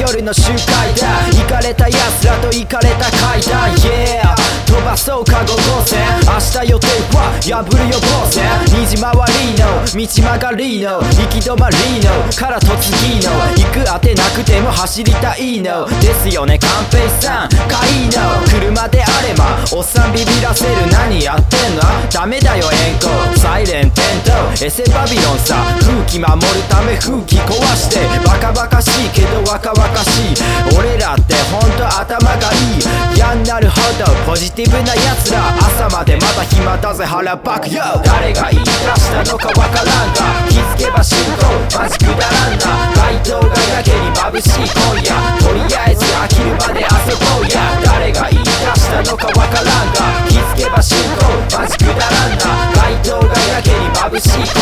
夜の集会だ。行かれた奴らと行かれた階段。Yeah 飛ばそうか5号線明日予定は破るよ防線虹回りの道曲がりの行き止まりのから突撃の行く当てなくても走りたいの。ですよね寛平さん。かいいの車であればおっさんビビらせる。何やってんの？ダメだよ円行サイレンテント。エセバビロンさ。空気守るため風紀壊してバカしいけど若々しい。俺らってほんと頭がいい。嫌になるほどポジティブな奴ら。朝までまだ暇だぜ腹バク。よ誰が言い出したのかわからんが。気づけば進行マジくだらんな。街灯がやけに眩しい今夜。とりあえず飽きるまで遊ぼうや。誰が言い出したのかわからんが。気づけば進行マジくだらんな。街灯がやけに眩しい今夜。